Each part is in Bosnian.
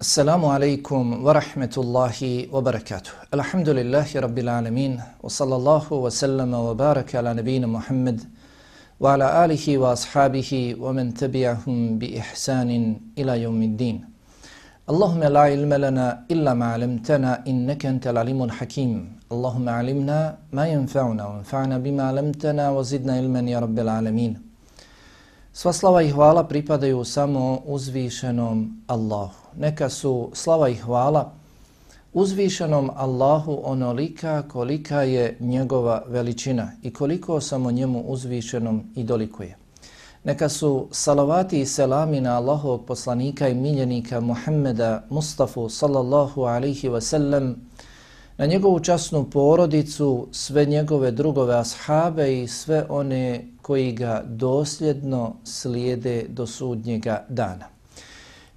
السلام عليكم ورحمة الله وبركاته. الحمد لله رب العالمين وصلى الله وسلم وبارك على نبينا محمد وعلى آله وأصحابه ومن تبعهم بإحسان إلى يوم الدين. اللهم لا علم لنا إلا ما علمتنا إنك أنت العليم الحكيم. اللهم علمنا ما ينفعنا وانفعنا بما علمتنا وزدنا علما يا رب العالمين. Sva slava i hvala pripadaju samo uzvišenom Allahu neka su slava i hvala uzvišenom Allahu onolika kolika je njegova veličina i koliko samo njemu uzvišenom i dolikuje. Neka su salavati i selami na Allahovog poslanika i miljenika Muhammeda Mustafa sallallahu alaihi wasallam, na njegovu časnu porodicu, sve njegove drugove ashabe i sve one koji ga dosljedno slijede do sudnjega dana.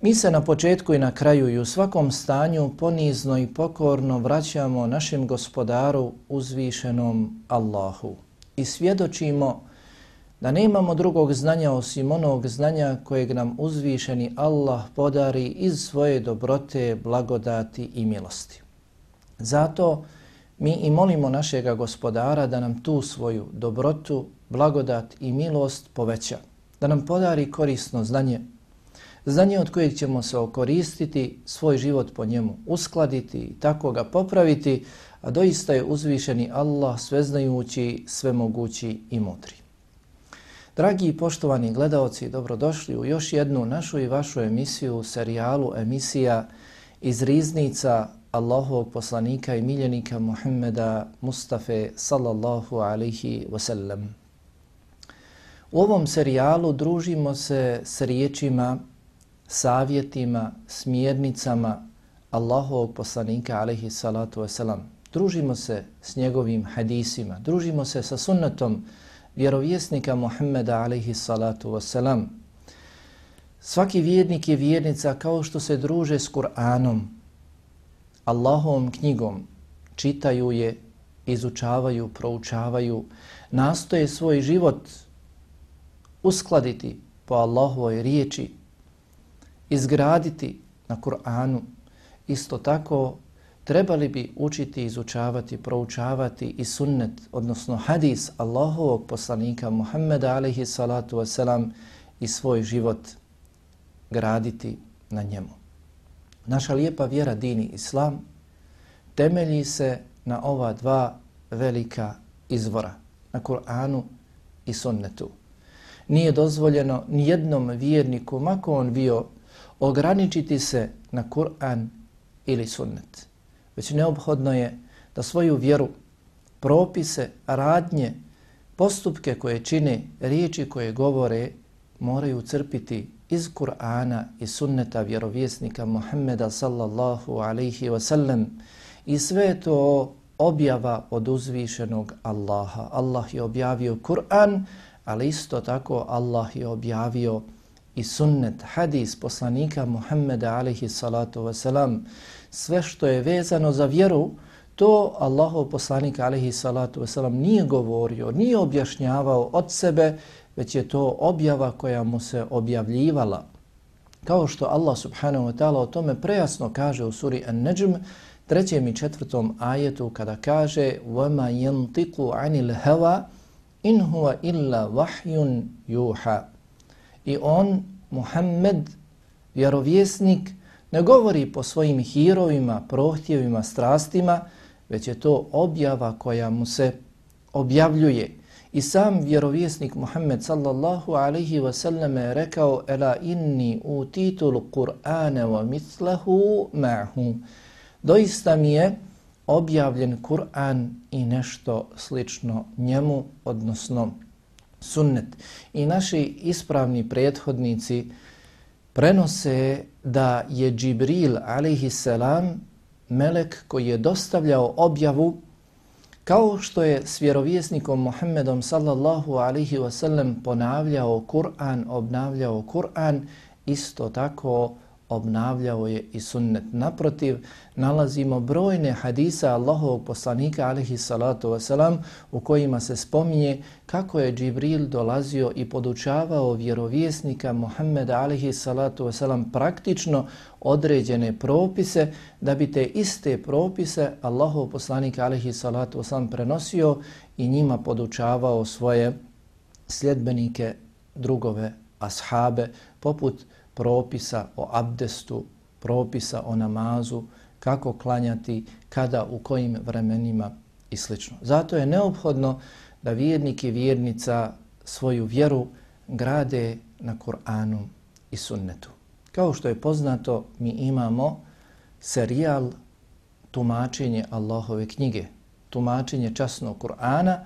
Mi se na početku i na kraju i u svakom stanju ponizno i pokorno vraćamo našem gospodaru uzvišenom Allahu i svjedočimo da nemamo drugog znanja osim onog znanja kojeg nam uzvišeni Allah podari iz svoje dobrote, blagodati i milosti. Zato mi i molimo našega gospodara da nam tu svoju dobrotu, blagodat i milost poveća, da nam podari korisno znanje, znanje od kojeg ćemo se okoristiti, svoj život po njemu uskladiti i tako ga popraviti, a doista je uzvišeni Allah sveznajući, svemogući i mudri. Dragi i poštovani gledaoci, dobrodošli u još jednu našu i vašu emisiju, serijalu emisija iz riznica Allahovog poslanika i miljenika Muhammeda Mustafa sallallahu alaihi wasallam. U ovom serijalu družimo se s riječima savjetima, smjernicama Allahovog poslanika alaihi salatu wasalam. Družimo se s njegovim hadisima, družimo se sa sunnetom vjerovjesnika Muhammeda alaihi salatu wasalam. Svaki vjernik je vjernica kao što se druže s Kur'anom, Allahovom knjigom, čitaju je, izučavaju, proučavaju, nastoje svoj život uskladiti po Allahovoj riječi, izgraditi na Kur'anu, isto tako trebali bi učiti, izučavati, proučavati i sunnet, odnosno hadis Allahovog poslanika Muhammeda alaihi salatu wasalam i svoj život graditi na njemu. Naša lijepa vjera dini islam temelji se na ova dva velika izvora, na Kur'anu i sunnetu. Nije dozvoljeno nijednom vjerniku, mako on bio ograničiti se na Kur'an ili sunnet. Već neophodno je da svoju vjeru, propise, radnje, postupke koje čine, riječi koje govore, moraju crpiti iz Kur'ana i sunneta vjerovjesnika Muhammeda sallallahu alaihi wasallam i sve to objava od uzvišenog Allaha. Allah je objavio Kur'an, ali isto tako Allah je objavio i sunnet, hadis poslanika Muhammeda alaihi salatu wasalam, sve što je vezano za vjeru, to Allahov poslanik alaihi salatu wasalam nije govorio, nije objašnjavao od sebe, već je to objava koja mu se objavljivala. Kao što Allah subhanahu wa ta'ala o tome prejasno kaže u suri An-Najm, trećem i četvrtom ajetu kada kaže وَمَا يَنْتِقُ عَنِ الْهَوَا in huwa illa vahjun juha. I on, Muhammed, vjerovjesnik, ne govori po svojim hirovima, prohtjevima, strastima, već je to objava koja mu se objavljuje. I sam vjerovjesnik Muhammed sallallahu alaihi wa sallam je rekao Ela inni u titulu Kur'ana wa mitlahu ma'hu. Doista mi je objavljen Kur'an i nešto slično njemu, odnosno sunnet. I naši ispravni prethodnici prenose da je Džibril a.s. melek koji je dostavljao objavu kao što je s vjerovjesnikom Muhammedom sallallahu alaihi wasallam ponavljao Kur'an, obnavljao Kur'an, isto tako obnavljao je i sunnet. Naprotiv, nalazimo brojne hadisa Allahovog poslanika alihi salatu wasalam u kojima se spominje kako je Džibril dolazio i podučavao vjerovjesnika Muhammeda alihi salatu wasalam praktično određene propise da bi te iste propise Allahov poslanika alihi salatu wasalam prenosio i njima podučavao svoje sljedbenike, drugove, ashabe, poput propisa o abdestu, propisa o namazu, kako klanjati, kada, u kojim vremenima i sl. Zato je neophodno da vjernik i vjernica svoju vjeru grade na Kur'anu i sunnetu. Kao što je poznato, mi imamo serijal tumačenje Allahove knjige, tumačenje časnog Kur'ana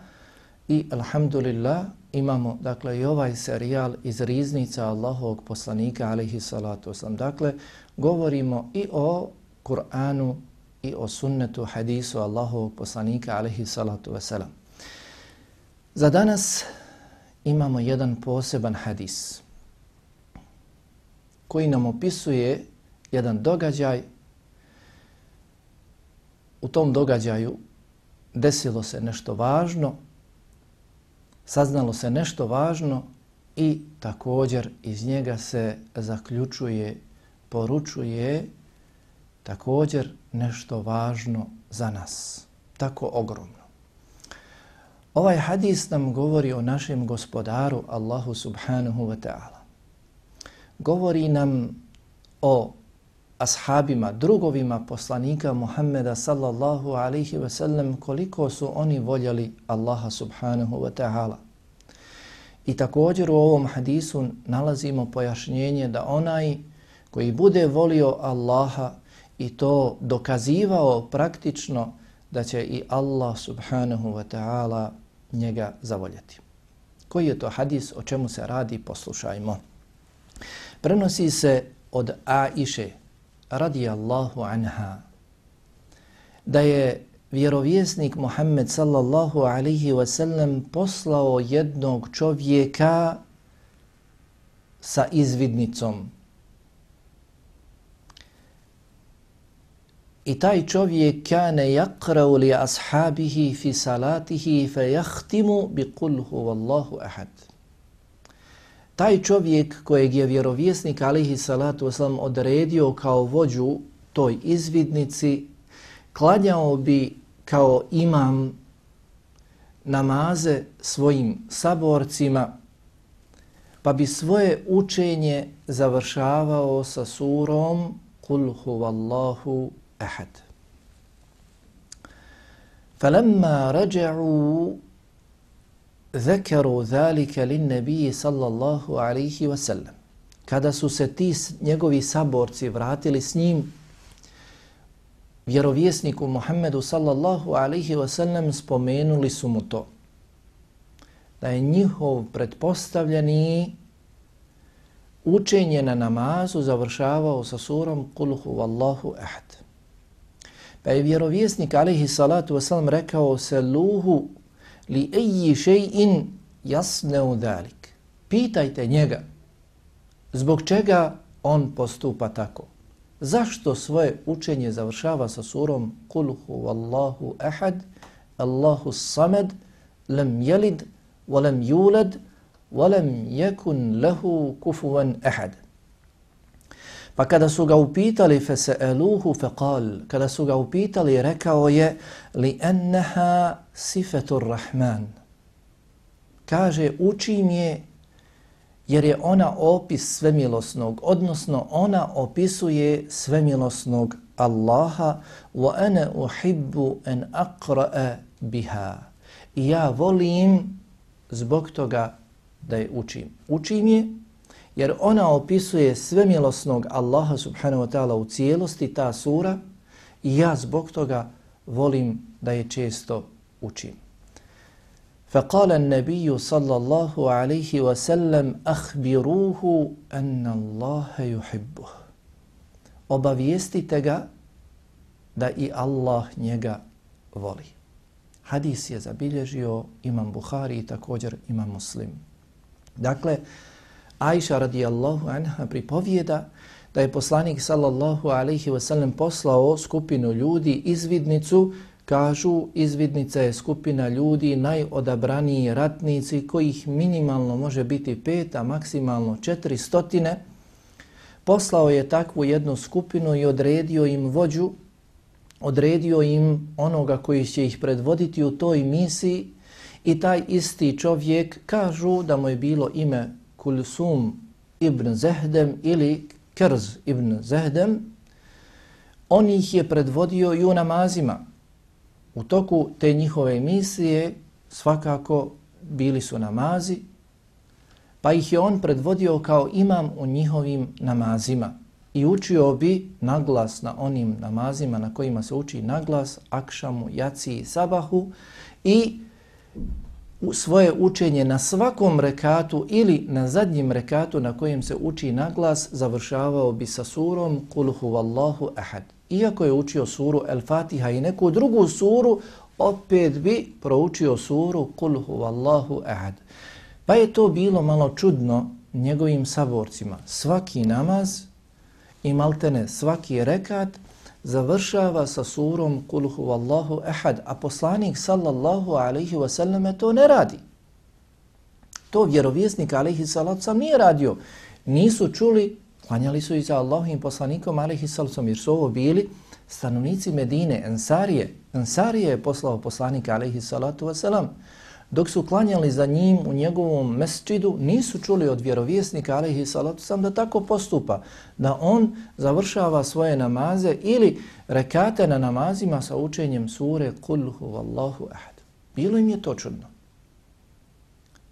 i alhamdulillah imamo dakle i ovaj serijal iz riznica Allahovog poslanika alaihi salatu wasalam. Dakle, govorimo i o Kur'anu i o sunnetu hadisu Allahovog poslanika alaihi salatu wasalam. Za danas imamo jedan poseban hadis koji nam opisuje jedan događaj. U tom događaju desilo se nešto važno saznalo se nešto važno i također iz njega se zaključuje, poručuje također nešto važno za nas, tako ogromno. Ovaj hadis nam govori o našem gospodaru Allahu subhanahu wa ta'ala. Govori nam o ashabima, drugovima poslanika Muhammeda sallallahu alaihi ve sellem koliko su oni voljeli Allaha subhanahu wa ta'ala. I također u ovom hadisu nalazimo pojašnjenje da onaj koji bude volio Allaha i to dokazivao praktično da će i Allah subhanahu wa ta'ala njega zavoljeti. Koji je to hadis, o čemu se radi, poslušajmo. Prenosi se od Aiše, radijallahu anha da je vjerovjesnik Muhammed sallallahu alaihi wa sallam poslao jednog čovjeka sa izvidnicom. I taj čovjek kane yakrau li ashabihi fi salatihi fe jahtimu bi kulhu vallahu ahad taj čovjek kojeg je vjerovjesnik alihi salatu wasalam odredio kao vođu toj izvidnici, klanjao bi kao imam namaze svojim saborcima, pa bi svoje učenje završavao sa surom Kul huvallahu ahad. Falamma raja'u zekeru zalika lin nebiji sallallahu alaihi wasallam. Kada su se ti njegovi saborci vratili s njim, vjerovjesniku Muhammedu sallallahu alaihi wasallam spomenuli su mu to. Da je njihov pretpostavljeni učenje na namazu završavao sa surom Kul huvallahu ahad. Pa je vjerovjesnik alaihi salatu wasallam rekao se luhu li eji še'in jasneu dalik. Pitajte njega zbog čega on postupa tako. Zašto svoje učenje završava sa surom Kul huvallahu ahad, Allahu samad, lam jelid, walam julad, walam jekun lahu kufuvan ahad. Pa kada su ga upitali fe feqal, kada su ga upitali rekao je li enneha sifetur rahman. Kaže učim je jer je ona opis svemilosnog, odnosno ona opisuje svemilosnog Allaha wa ana uhibbu an aqra'a biha. I ja volim zbog toga da je učim. Učim je jer ona opisuje svemilosnog Allaha subhanahu wa ta'ala u cijelosti, ta sura, i ja zbog toga volim da je često učim. فقال النبي صلى الله عليه وسلم أخبروه أن الله يحبه obavijestite ga da i Allah njega voli. Hadis je zabilježio imam Buhari i također imam Muslim. Dakle, Ajša radijallahu anha pripovijeda da je poslanik sallallahu alaihi wasallam poslao skupinu ljudi izvidnicu, kažu izvidnica je skupina ljudi najodabraniji ratnici kojih minimalno može biti pet, a maksimalno četiri stotine. Poslao je takvu jednu skupinu i odredio im vođu, odredio im onoga koji će ih predvoditi u toj misiji i taj isti čovjek kažu da mu je bilo ime Kulsum ibn Zehdem ili Kerz ibn Zehdem, on ih je predvodio i u namazima. U toku te njihove misije svakako bili su namazi, pa ih je on predvodio kao imam u njihovim namazima i učio bi naglas na onim namazima na kojima se uči naglas, akšamu, jaci i sabahu i svoje učenje na svakom rekatu ili na zadnjem rekatu na kojem se uči naglas završavao bi sa surom Kul huvallahu ahad. Iako je učio suru El Fatiha i neku drugu suru, opet bi proučio suru Kul huvallahu ahad. Pa je to bilo malo čudno njegovim saborcima. Svaki namaz i maltene svaki rekat završava sa surom Kul huvallahu ehad, a poslanik sallallahu alaihi wasallam to ne radi. To vjerovjesnik alaihi salatu sam nije radio. Nisu čuli, klanjali su i za Allahim poslanikom alaihi salatu sam, jer su ovo bili stanovnici Medine, Ensarije. Ensarije je poslao poslanika alaihi salatu wasalam dok su klanjali za njim u njegovom mesčidu, nisu čuli od vjerovjesnika, alaihi salatu sam, da tako postupa, da on završava svoje namaze ili rekate na namazima sa učenjem sure Kul huvallahu ahad. Bilo im je to čudno.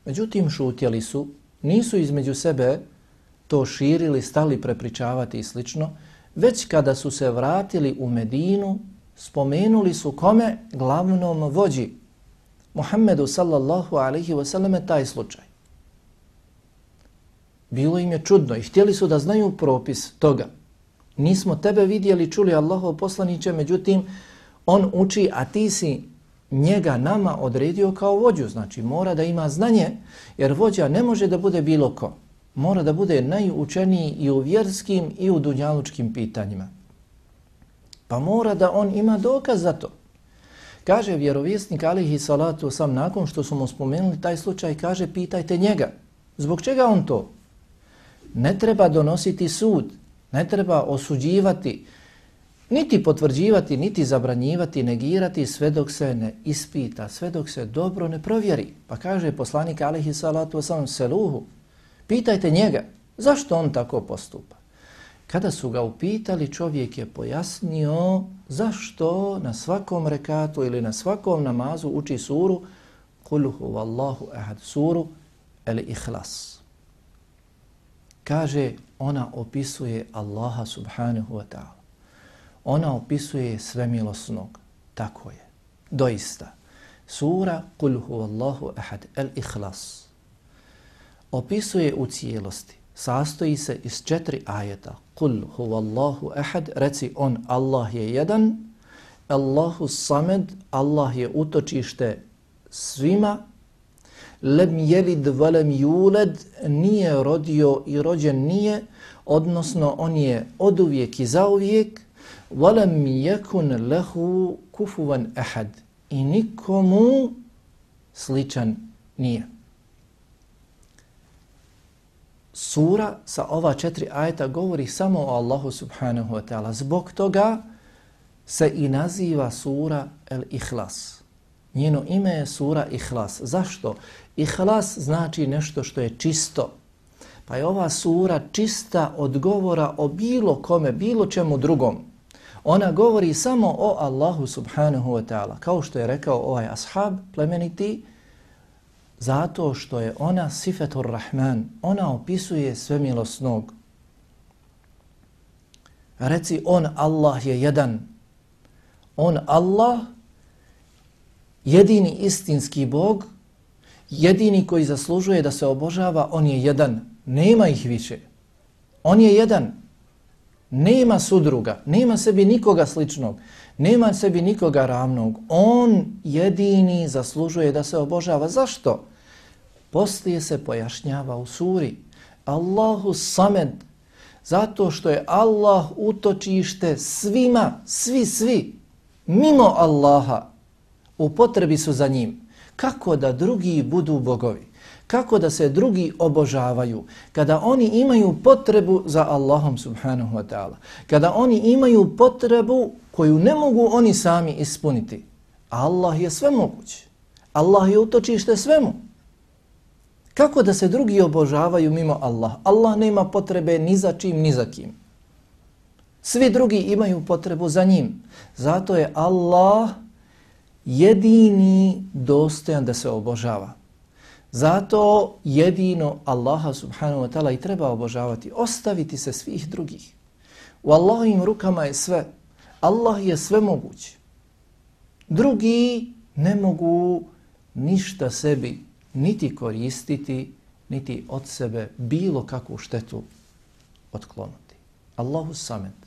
Međutim, šutjeli su, nisu između sebe to širili, stali prepričavati i slično, već kada su se vratili u Medinu, spomenuli su kome glavnom vođi Muhammedu sallallahu alaihi wasallam taj slučaj. Bilo im je čudno i htjeli su da znaju propis toga. Nismo tebe vidjeli, čuli Allahov poslaniće, međutim, on uči, a ti si njega nama odredio kao vođu. Znači, mora da ima znanje, jer vođa ne može da bude bilo ko. Mora da bude najučeniji i u vjerskim i u dunjalučkim pitanjima. Pa mora da on ima dokaz za to. Kaže vjerovjesnik alihi salatu sam nakon što smo spomenuli taj slučaj, kaže pitajte njega. Zbog čega on to? Ne treba donositi sud, ne treba osuđivati, niti potvrđivati, niti zabranjivati, negirati sve dok se ne ispita, sve dok se dobro ne provjeri. Pa kaže poslanik alihi salatu sam seluhu, pitajte njega, zašto on tako postupa? Kada su ga upitali, čovjek je pojasnio zašto na svakom rekatu ili na svakom namazu uči suru Kuluhu vallahu ahad suru el ihlas. Kaže, ona opisuje Allaha subhanahu wa ta'ala. Ona opisuje svemilosnog. Tako je. Doista. Sura Kuluhu vallahu ahad el ihlas. Opisuje u cijelosti sastoji se iz četiri ajeta. Kul huvallahu ahad, reci on Allah je jedan, Allahu samed, Allah je utočište svima, lem jelid valem juled, nije rodio i rođen nije, odnosno on je od uvijek i za uvijek, valem jekun lehu kufuvan ahad, i nikomu sličan nije sura sa ova četiri ajeta govori samo o Allahu subhanahu wa ta'ala. Zbog toga se i naziva sura El Ihlas. Njeno ime je sura Ihlas. Zašto? Ihlas znači nešto što je čisto. Pa je ova sura čista od govora o bilo kome, bilo čemu drugom. Ona govori samo o Allahu subhanahu wa ta'ala. Kao što je rekao ovaj ashab plemeniti, Zato što je ona sifetur rahman, ona opisuje sve milosnog. Reci, on Allah je jedan. On Allah, jedini istinski Bog, jedini koji zaslužuje da se obožava, on je jedan. Nema ih više. On je jedan. Nema sudruga, nema sebi nikoga sličnog, nema sebi nikoga ravnog. On jedini zaslužuje da se obožava. Zašto? Poslije se pojašnjava u suri Allahu samed, Zato što je Allah utočište svima, svi, svi, mimo Allaha, u potrebi su za njim. Kako da drugi budu bogovi? Kako da se drugi obožavaju? Kada oni imaju potrebu za Allahom subhanahu wa ta'ala. Kada oni imaju potrebu koju ne mogu oni sami ispuniti. Allah je sve moguć. Allah je utočište svemu. Kako da se drugi obožavaju mimo Allah? Allah nema potrebe ni za čim, ni za kim. Svi drugi imaju potrebu za njim. Zato je Allah jedini dostojan da se obožava. Zato jedino Allaha subhanahu wa ta'ala i treba obožavati. Ostaviti se svih drugih. U Allahovim rukama je sve. Allah je sve moguć. Drugi ne mogu ništa sebi niti koristiti, niti od sebe bilo kakvu štetu otklonuti. Allahu samet.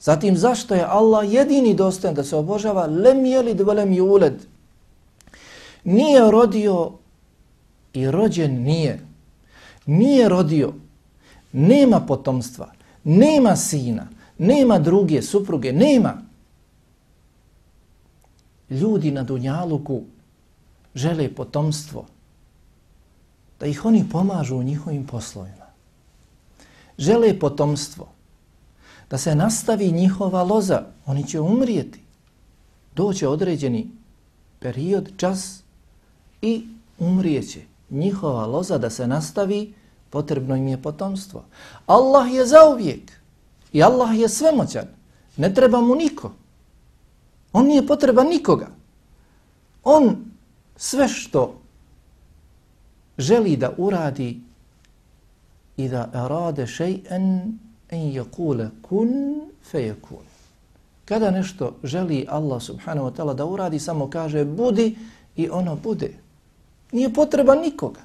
Zatim, zašto je Allah jedini dostojan da se obožava? Lem jelid velem juled. Nije rodio i rođen nije. Nije rodio. Nema potomstva. Nema sina. Nema druge supruge. Nema. Ljudi na Dunjaluku žele potomstvo, da ih oni pomažu u njihovim poslovima. Žele potomstvo, da se nastavi njihova loza, oni će umrijeti. Doće određeni period, čas i umrijeće. Njihova loza da se nastavi, potrebno im je potomstvo. Allah je zauvijek i Allah je svemoćan. Ne treba mu niko. On nije potreba nikoga. On sve što želi da uradi i da rade še'en en yakule kun feyakun. Kada nešto želi Allah subhanahu wa ta'ala da uradi, samo kaže budi i ono bude. Nije potreba nikoga.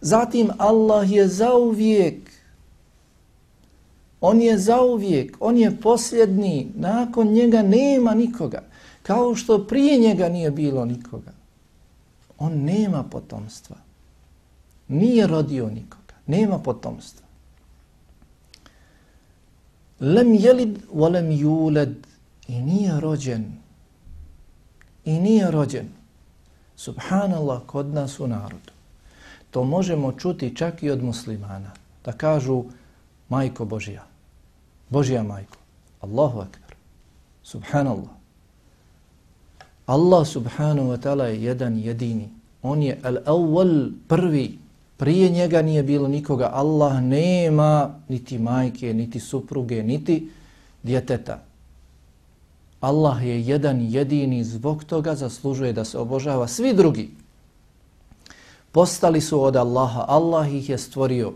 Zatim Allah je zauvijek. On je zauvijek. On je posljedni. Nakon njega nema nikoga. Kao što prije njega nije bilo nikoga on nema potomstva. Nije rodio nikoga. Nema potomstva. Lem jelid, volem juled. I nije rođen. I nije rođen. Subhanallah kod nas u narodu. To možemo čuti čak i od muslimana. Da kažu majko Božija. Božija majko. Allahu akbar. Subhanallah. Allah subhanahu wa ta'ala je jedan jedini. On je al-awwal prvi. Prije njega nije bilo nikoga. Allah nema niti majke, niti supruge, niti djeteta. Allah je jedan jedini, zbog toga zaslužuje da se obožava svi drugi. Postali su od Allaha, Allah ih je stvorio.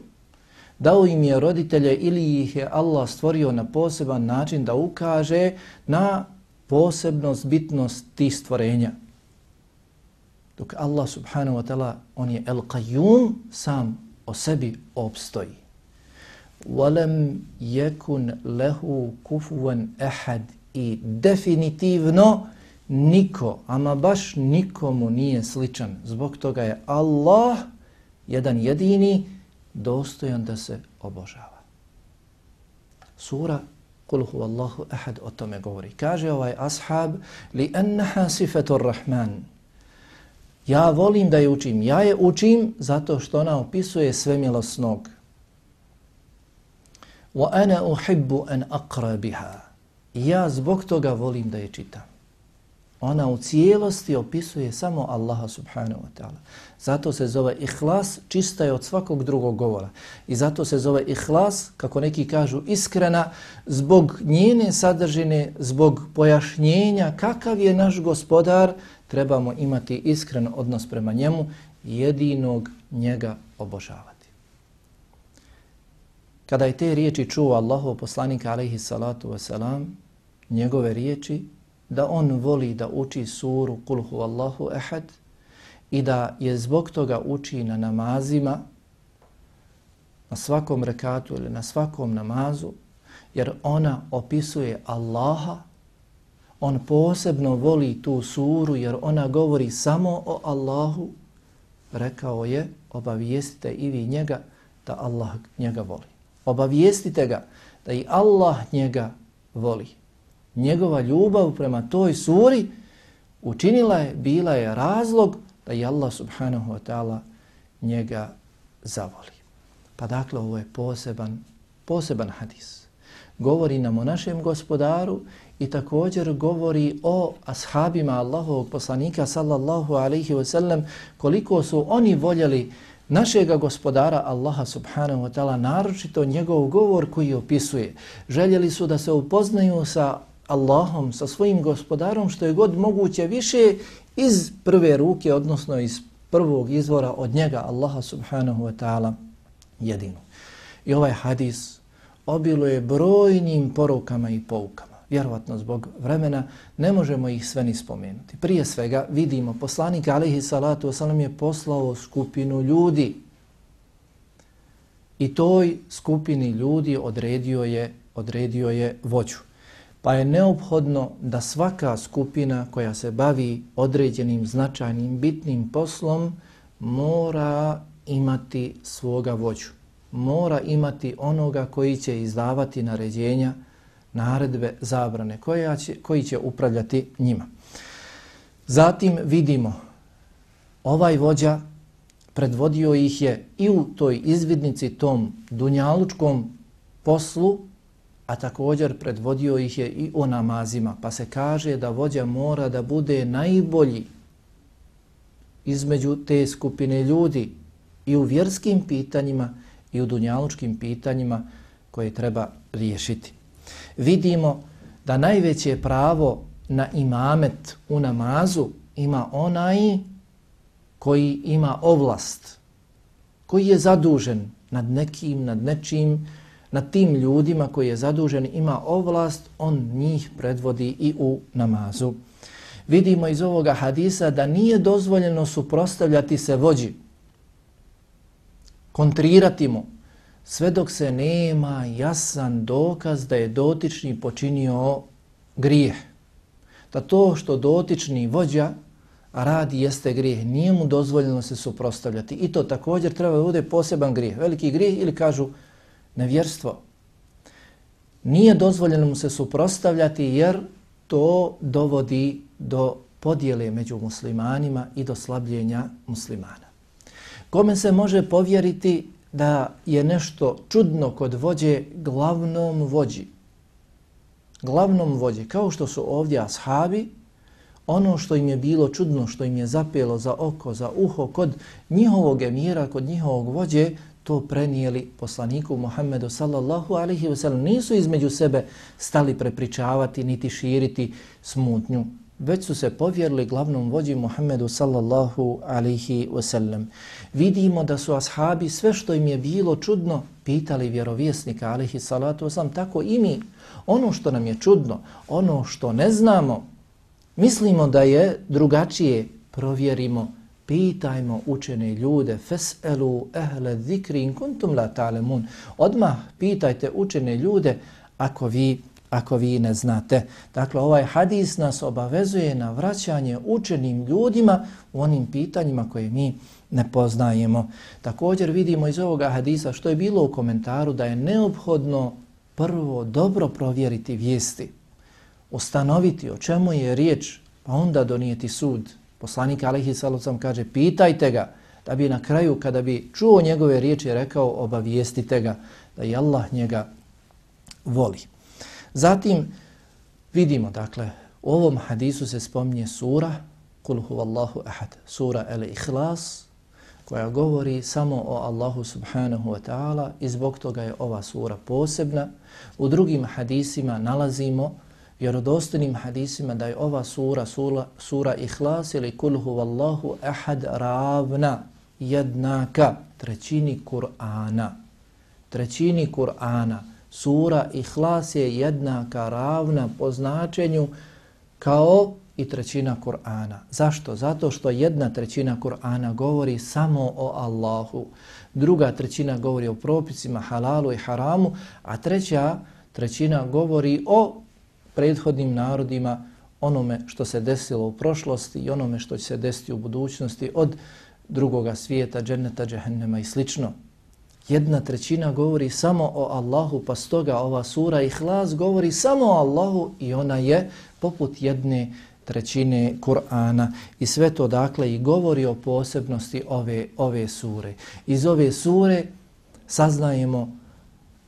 Dao im je roditelje ili ih je Allah stvorio na poseban način da ukaže na posebnost, bitnost tih stvorenja. Dok Allah subhanahu wa ta'ala, on je el-qayyum, sam o sebi obstoji. وَلَمْ يَكُنْ لَهُ كُفُوًا أَحَدٍ I definitivno niko, ama baš nikomu nije sličan. Zbog toga je Allah jedan jedini dostojan da se obožava. Sura Kul huvallahu ahad o tome govori. Kaže ovaj ashab li ennaha sifetur rahman. Ja volim da je učim. Ja je učim zato što ona opisuje sve milosnog. Wa ana uhibbu an aqra biha. Ja zbog toga volim da je čitam ona u cijelosti opisuje samo Allaha subhanahu wa ta'ala. Zato se zove ihlas, čista je od svakog drugog govora. I zato se zove ihlas, kako neki kažu, iskrena, zbog njene sadržine, zbog pojašnjenja kakav je naš gospodar, trebamo imati iskren odnos prema njemu, jedinog njega obožavati. Kada je te riječi čuo Allahu poslanika alaihi salatu wasalam, njegove riječi, da on voli da uči suru Kul hu Allahu ehad i da je zbog toga uči na namazima, na svakom rekatu ili na svakom namazu, jer ona opisuje Allaha, on posebno voli tu suru jer ona govori samo o Allahu, rekao je, obavijestite i vi njega da Allah njega voli. obavijestite ga da i Allah njega voli. Njegova ljubav prema toj suri učinila je, bila je razlog da je Allah subhanahu wa ta'ala njega zavoli. Pa dakle, ovo je poseban, poseban hadis. Govori nam o našem gospodaru i također govori o ashabima Allahovog poslanika sallallahu alaihi wa sallam koliko su oni voljeli našega gospodara Allaha subhanahu wa ta'ala, naročito njegov govor koji opisuje. Željeli su da se upoznaju sa Allahom, sa svojim gospodarom, što je god moguće više iz prve ruke, odnosno iz prvog izvora od njega, Allaha subhanahu wa ta'ala, jedinu. I ovaj hadis obiluje brojnim porukama i poukama vjerovatno zbog vremena, ne možemo ih sve ni spomenuti. Prije svega vidimo, poslanik alihi salatu wasalam je poslao skupinu ljudi i toj skupini ljudi odredio je, odredio je vođu. Pa je neophodno da svaka skupina koja se bavi određenim značajnim bitnim poslom mora imati svoga vođu. Mora imati onoga koji će izdavati naređenja, naredbe, zabrane, koja će, koji će upravljati njima. Zatim vidimo, ovaj vođa predvodio ih je i u toj izvidnici, tom dunjalučkom poslu, a također predvodio ih je i o namazima, pa se kaže da vođa mora da bude najbolji između te skupine ljudi i u vjerskim pitanjima i u dunjalučkim pitanjima koje treba riješiti. Vidimo da najveće pravo na imamet u namazu ima onaj koji ima ovlast, koji je zadužen nad nekim, nad nečim, nad tim ljudima koji je zadužen, ima ovlast, on njih predvodi i u namazu. Vidimo iz ovoga hadisa da nije dozvoljeno suprostavljati se vođi, kontrirati mu, sve dok se nema jasan dokaz da je dotični počinio grijeh. Da to što dotični vođa radi jeste grijeh, nije mu dozvoljeno se suprostavljati. I to također treba da bude poseban grijeh. Veliki grijeh ili kažu nevjerstvo. Nije dozvoljeno mu se suprostavljati jer to dovodi do podjele među muslimanima i do slabljenja muslimana. Kome se može povjeriti da je nešto čudno kod vođe glavnom vođi. Glavnom vođi, kao što su ovdje ashabi, ono što im je bilo čudno, što im je zapelo za oko, za uho, kod njihovog emira, kod njihovog vođe, to prenijeli poslaniku Muhammedu sallallahu alaihi wa sallam. Nisu između sebe stali prepričavati niti širiti smutnju već su se povjerili glavnom vođi Muhammedu sallallahu alihi wasallam. Vidimo da su ashabi sve što im je bilo čudno pitali vjerovjesnika alaihi salatu wasallam, tako i mi. Ono što nam je čudno, ono što ne znamo, mislimo da je drugačije, provjerimo, pitajmo učene ljude, fes'elu ehle zikri in kuntum la ta'lemun. Odmah pitajte učene ljude ako vi ako vi ne znate. Dakle, ovaj hadis nas obavezuje na vraćanje učenim ljudima u onim pitanjima koje mi ne poznajemo. Također vidimo iz ovoga hadisa što je bilo u komentaru da je neophodno prvo dobro provjeriti vijesti, ustanoviti o čemu je riječ, pa onda donijeti sud. Poslanik Alehi Salocam kaže, pitajte ga, da bi na kraju, kada bi čuo njegove riječi, rekao, obavijestite ga, da je Allah njega voli. Zatim vidimo, dakle, u ovom hadisu se spominje sura Kul huvallahu ahad, sura El Ikhlas, koja govori samo o Allahu subhanahu wa ta'ala i zbog toga je ova sura posebna. U drugim hadisima nalazimo vjerodostojnim hadisima da je ova sura, sura, sura Ihlas ili Kul huvallahu ahad ravna jednaka trećini Kur'ana. Trećini Kur'ana sura Ihlas je jednaka, ravna po značenju kao i trećina Kur'ana. Zašto? Zato što jedna trećina Kur'ana govori samo o Allahu, druga trećina govori o propisima halalu i haramu, a treća trećina govori o prethodnim narodima, onome što se desilo u prošlosti i onome što će se desiti u budućnosti od drugoga svijeta, dženneta, džehennema i slično. jedna trećina govori samo o Allahu, pa stoga ova sura Ihlas govori samo o Allahu i ona je poput jedne trećine Kur'ana i sve to dakle i govori o posebnosti ove, ove sure. Iz ove sure saznajemo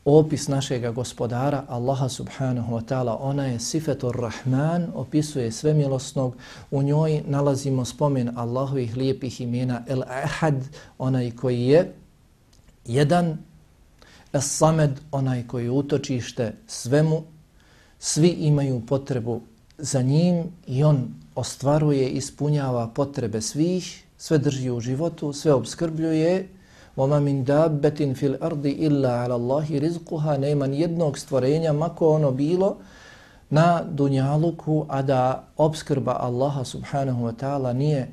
opis našeg gospodara Allaha subhanahu wa ta'ala. Ona je sifetur rahman, opisuje svemilosnog. U njoj nalazimo spomen Allahovih lijepih imena El Ahad, onaj koji je jedan, Es Samed, onaj koji je utočište svemu. Svi imaju potrebu za njim i on ostvaruje, ispunjava potrebe svih, sve drži u životu, sve obskrbljuje. وَمَا مِنْ دَابَّةٍ فِي الْأَرْضِ إِلَّا عَلَى اللَّهِ رِزْقُهَا Nema jednog stvorenja, mako ono bilo, na dunjaluku, a da obskrba Allaha subhanahu wa ta'ala nije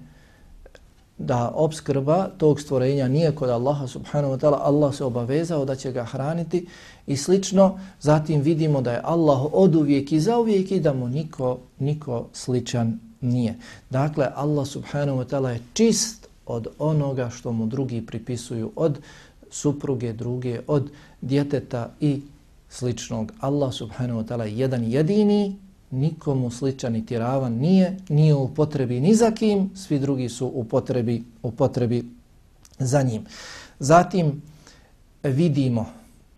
da obskrba tog stvorenja nije kod Allaha subhanahu wa ta'ala, Allah se obavezao da će ga hraniti i slično. Zatim vidimo da je Allah od uvijek i za uvijek i da mu niko, niko sličan nije. Dakle, Allah subhanahu wa ta'ala je čist od onoga što mu drugi pripisuju od supruge, druge, od djeteta i sličnog. Allah subhanahu wa ta'ala je jedan jedini nikomu sličan i tiravan nije, nije u potrebi ni za kim, svi drugi su u potrebi, u potrebi za njim. Zatim vidimo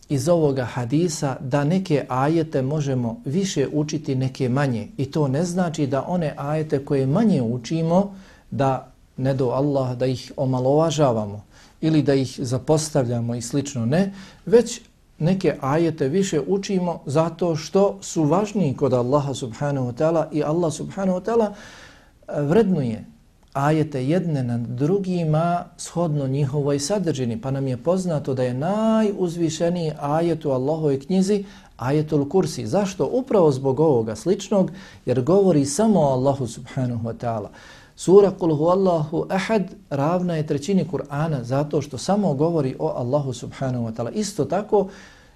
iz ovoga hadisa da neke ajete možemo više učiti, neke manje. I to ne znači da one ajete koje manje učimo, da ne do Allah, da ih omalovažavamo ili da ih zapostavljamo i slično ne, već neke ajete više učimo zato što su važniji kod Allaha subhanahu wa ta'ala i Allah subhanahu wa ta'ala e, vrednuje ajete jedne nad drugima shodno njihovoj sadržini. Pa nam je poznato da je najuzvišeniji ajet u Allahove knjizi ajetul kursi. Zašto? Upravo zbog ovoga sličnog jer govori samo o Allahu subhanahu wa ta'ala. Sura Kul huallahu ahad ravna je trećini Kur'ana zato što samo govori o Allahu subhanahu wa ta'ala. Isto tako,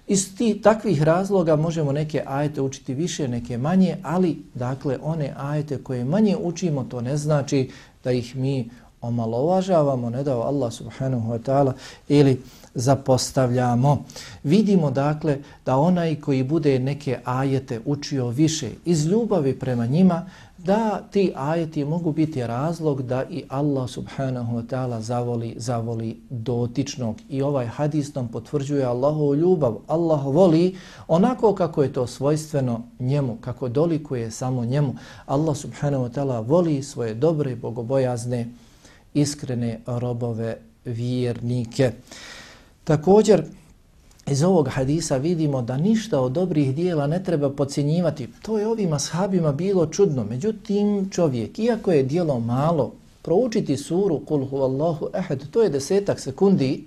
iz ti, takvih razloga možemo neke ajete učiti više, neke manje, ali dakle one ajete koje manje učimo to ne znači da ih mi omalovažavamo, ne dao Allah subhanahu wa ta'ala ili zapostavljamo. Vidimo dakle da onaj koji bude neke ajete učio više iz ljubavi prema njima, da ti ajeti mogu biti razlog da i Allah subhanahu wa ta'ala zavoli, zavoli dotičnog. I ovaj hadis nam potvrđuje Allahovu ljubav. Allah voli onako kako je to svojstveno njemu, kako dolikuje samo njemu. Allah subhanahu wa ta'ala voli svoje dobre, bogobojazne, iskrene robove, vjernike. Također, iz ovog hadisa vidimo da ništa od dobrih dijela ne treba pocijenjivati. To je ovima sahabima bilo čudno. Međutim, čovjek, iako je dijelo malo, proučiti suru Kul huvallahu ehad, to je desetak sekundi,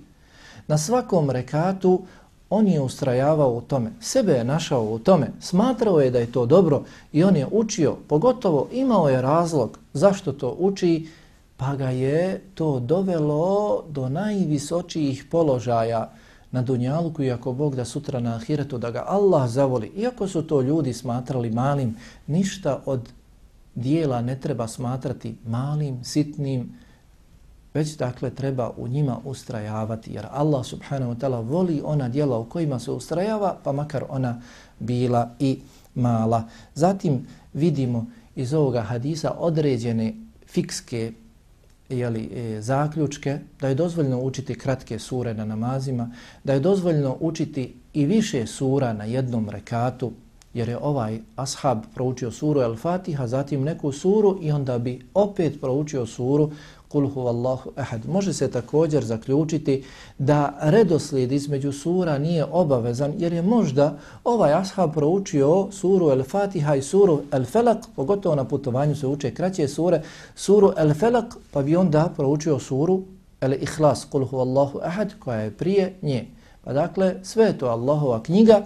na svakom rekatu on je ustrajavao u tome, sebe je našao u tome, smatrao je da je to dobro i on je učio, pogotovo imao je razlog zašto to uči, pa ga je to dovelo do najvisočijih položaja na dunjalku i ako Bog da sutra na ahiretu da ga Allah zavoli, iako su to ljudi smatrali malim, ništa od dijela ne treba smatrati malim, sitnim, već dakle treba u njima ustrajavati, jer Allah subhanahu wa ta'ala voli ona dijela u kojima se ustrajava, pa makar ona bila i mala. Zatim vidimo iz ovoga hadisa određene fikske jeli, e, zaključke, da je dozvoljno učiti kratke sure na namazima, da je dozvoljno učiti i više sura na jednom rekatu, jer je ovaj ashab proučio suru El-Fatiha, zatim neku suru i onda bi opet proučio suru Kul huvallahu ahad. Može se također zaključiti da redoslijed između sura nije obavezan jer je možda ovaj ashab proučio suru el-Fatiha i suru el-Felak, pogotovo na putovanju se uče kraće sure, suru el-Felak pa bi onda proučio suru el-Ikhlas, kul huvallahu ahad, koja je prije nje. Pa dakle, sve to Allahova knjiga,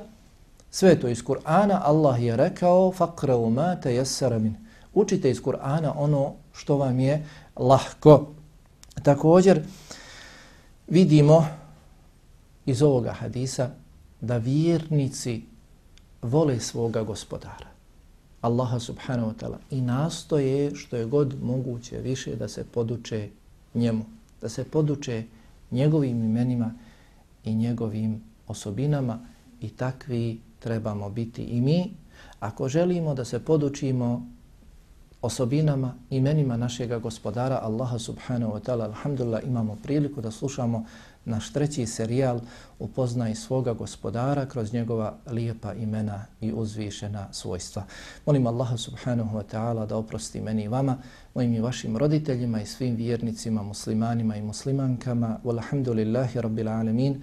sve to iz Kur'ana, Allah je rekao, faqra umate tayassara min. Učite iz Kur'ana ono što vam je lahko. Također vidimo iz ovoga hadisa da vjernici vole svoga gospodara. Allaha subhanahu wa ta'ala i nastoje što je god moguće više da se poduče njemu, da se poduče njegovim imenima i njegovim osobinama i takvi trebamo biti i mi. Ako želimo da se podučimo osobinama, imenima našega gospodara Allaha subhanahu wa ta'ala, alhamdulillah, imamo priliku da slušamo naš treći serijal upoznaj svoga gospodara kroz njegova lijepa imena i uzvišena svojstva. Molim Allaha subhanahu wa ta'ala da oprosti meni i vama, mojim i vašim roditeljima i svim vjernicima, muslimanima i muslimankama. Walhamdulillahi rabbil alamin.